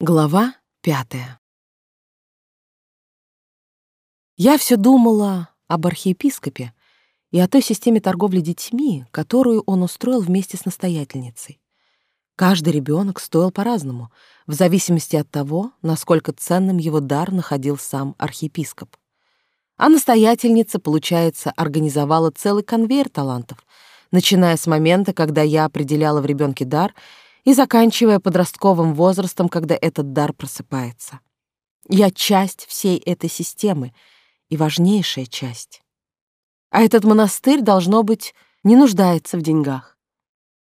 Глава пятая. Я все думала об архиепископе и о той системе торговли детьми, которую он устроил вместе с настоятельницей. Каждый ребенок стоил по-разному, в зависимости от того, насколько ценным его дар находил сам архиепископ. А настоятельница, получается, организовала целый конвейер талантов, начиная с момента, когда я определяла в ребенке дар — и заканчивая подростковым возрастом, когда этот дар просыпается. Я часть всей этой системы и важнейшая часть. А этот монастырь, должно быть, не нуждается в деньгах.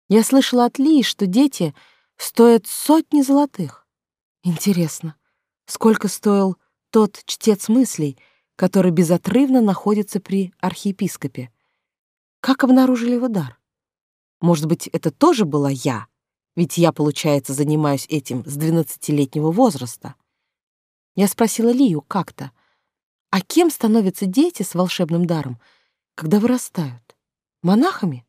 Я слышала от Ли, что дети стоят сотни золотых. Интересно, сколько стоил тот чтец мыслей, который безотрывно находится при архиепископе? Как обнаружили его дар? Может быть, это тоже была я? Ведь я, получается, занимаюсь этим с двенадцатилетнего возраста. Я спросила Лию как-то, а кем становятся дети с волшебным даром, когда вырастают? Монахами?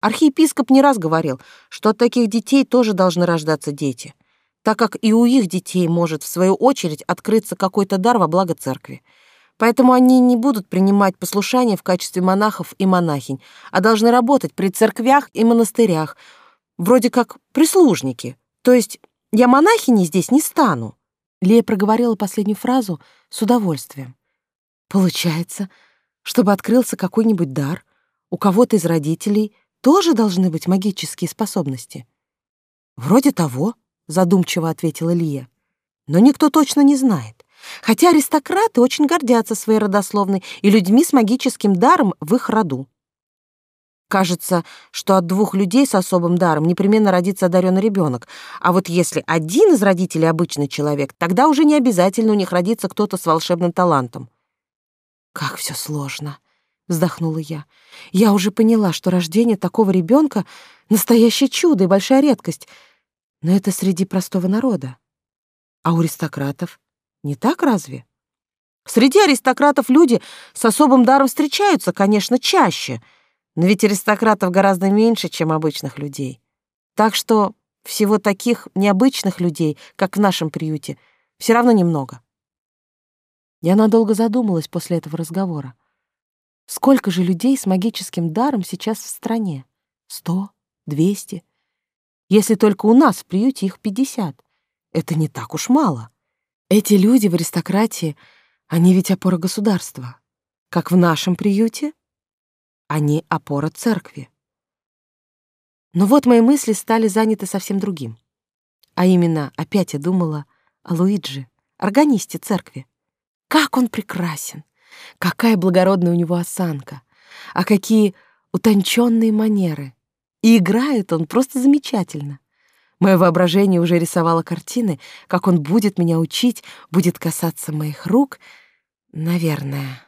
Архиепископ не раз говорил, что от таких детей тоже должны рождаться дети, так как и у их детей может, в свою очередь, открыться какой-то дар во благо церкви. Поэтому они не будут принимать послушание в качестве монахов и монахинь, а должны работать при церквях и монастырях, вроде как прислужники. То есть я монахиней здесь не стану. Лея проговорила последнюю фразу с удовольствием. Получается, чтобы открылся какой-нибудь дар, у кого-то из родителей тоже должны быть магические способности. Вроде того, задумчиво ответила Лия. Но никто точно не знает. Хотя аристократы очень гордятся своей родословной и людьми с магическим даром в их роду. Кажется, что от двух людей с особым даром непременно родится одаренный ребенок. А вот если один из родителей обычный человек, тогда уже не обязательно у них родится кто-то с волшебным талантом. Как все сложно, вздохнула я. Я уже поняла, что рождение такого ребенка настоящее чудо и большая редкость. Но это среди простого народа. А у аристократов не так разве? Среди аристократов люди с особым даром встречаются, конечно, чаще — но ведь аристократов гораздо меньше, чем обычных людей. Так что всего таких необычных людей, как в нашем приюте, все равно немного. Я надолго задумалась после этого разговора. Сколько же людей с магическим даром сейчас в стране? Сто? Двести? Если только у нас в приюте их пятьдесят. Это не так уж мало. Эти люди в аристократии, они ведь опора государства. Как в нашем приюте, они опора церкви. Но вот мои мысли стали заняты совсем другим. А именно, опять я думала о Луиджи, органисте церкви. Как он прекрасен! Какая благородная у него осанка! А какие утонченные манеры! И играет он просто замечательно. Мое воображение уже рисовало картины, как он будет меня учить, будет касаться моих рук. Наверное.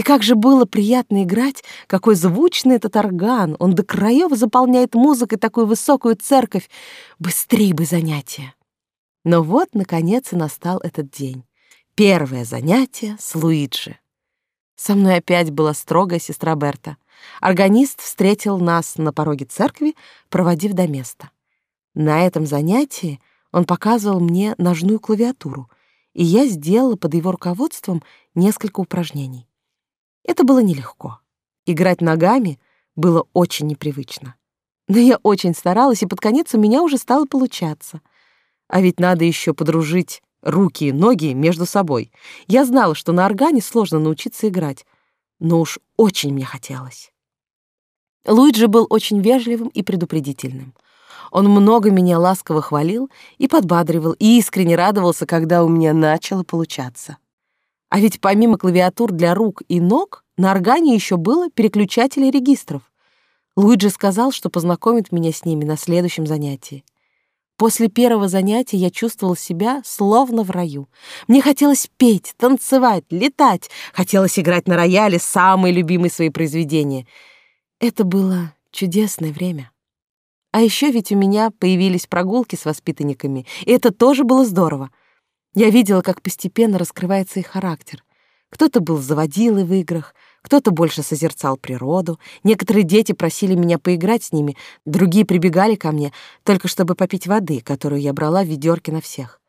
И как же было приятно играть, какой звучный этот орган, он до краев заполняет музыкой такую высокую церковь. Быстрей бы занятия. Но вот, наконец, и настал этот день. Первое занятие с Луиджи. Со мной опять была строгая сестра Берта. Органист встретил нас на пороге церкви, проводив до места. На этом занятии он показывал мне ножную клавиатуру, и я сделала под его руководством несколько упражнений. Это было нелегко. Играть ногами было очень непривычно. Но я очень старалась, и под конец у меня уже стало получаться. А ведь надо еще подружить руки и ноги между собой. Я знала, что на органе сложно научиться играть, но уж очень мне хотелось. Луиджи был очень вежливым и предупредительным. Он много меня ласково хвалил и подбадривал, и искренне радовался, когда у меня начало получаться. А ведь помимо клавиатур для рук и ног, на органе еще было переключатели регистров. Луиджи сказал, что познакомит меня с ними на следующем занятии. После первого занятия я чувствовал себя словно в раю. Мне хотелось петь, танцевать, летать, хотелось играть на рояле самые любимые свои произведения. Это было чудесное время. А еще ведь у меня появились прогулки с воспитанниками, и это тоже было здорово. Я видела, как постепенно раскрывается их характер. Кто-то был заводилой в играх, кто-то больше созерцал природу, некоторые дети просили меня поиграть с ними, другие прибегали ко мне, только чтобы попить воды, которую я брала в ведерке на всех.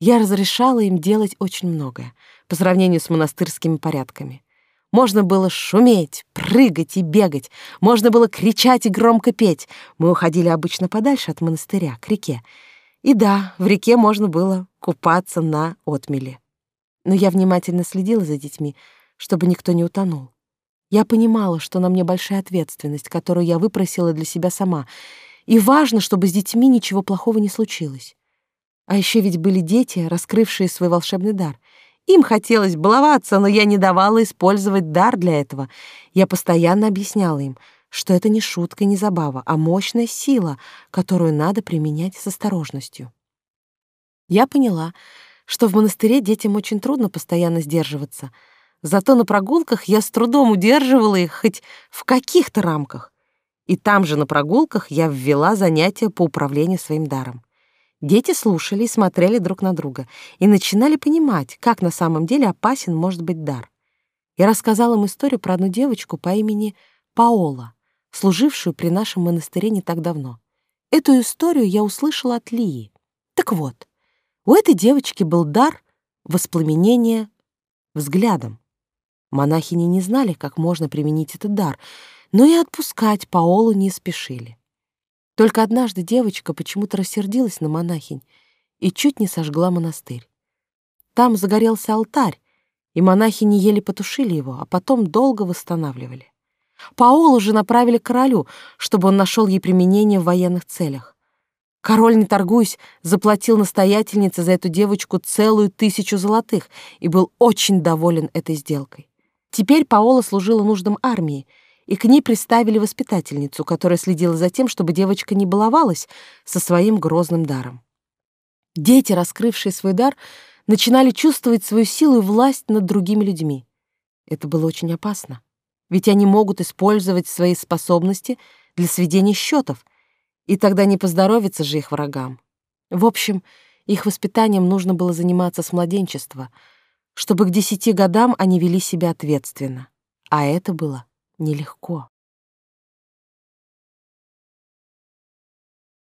Я разрешала им делать очень многое по сравнению с монастырскими порядками. Можно было шуметь, прыгать и бегать, можно было кричать и громко петь. Мы уходили обычно подальше от монастыря, к реке. И да, в реке можно было купаться на отмеле. Но я внимательно следила за детьми, чтобы никто не утонул. Я понимала, что на мне большая ответственность, которую я выпросила для себя сама, и важно, чтобы с детьми ничего плохого не случилось. А еще ведь были дети, раскрывшие свой волшебный дар. Им хотелось баловаться, но я не давала использовать дар для этого. Я постоянно объясняла им, что это не шутка, не забава, а мощная сила, которую надо применять с осторожностью. Я поняла, что в монастыре детям очень трудно постоянно сдерживаться — Зато на прогулках я с трудом удерживала их хоть в каких-то рамках. И там же на прогулках я ввела занятия по управлению своим даром. Дети слушали и смотрели друг на друга и начинали понимать, как на самом деле опасен может быть дар. Я рассказала им историю про одну девочку по имени Паола, служившую при нашем монастыре не так давно. Эту историю я услышала от Лии. Так вот, у этой девочки был дар воспламенения взглядом. Монахини не знали, как можно применить этот дар, но и отпускать Паолу не спешили. Только однажды девочка почему-то рассердилась на монахинь и чуть не сожгла монастырь. Там загорелся алтарь, и монахини еле потушили его, а потом долго восстанавливали. Паолу же направили к королю, чтобы он нашел ей применение в военных целях. Король, не торгуясь, заплатил настоятельнице за эту девочку целую тысячу золотых и был очень доволен этой сделкой. Теперь Паола служила нуждам армии, и к ней приставили воспитательницу, которая следила за тем, чтобы девочка не баловалась со своим грозным даром. Дети, раскрывшие свой дар, начинали чувствовать свою силу и власть над другими людьми. Это было очень опасно, ведь они могут использовать свои способности для сведения счетов, и тогда не поздоровится же их врагам. В общем, их воспитанием нужно было заниматься с младенчества — чтобы к десяти годам они вели себя ответственно. А это было нелегко.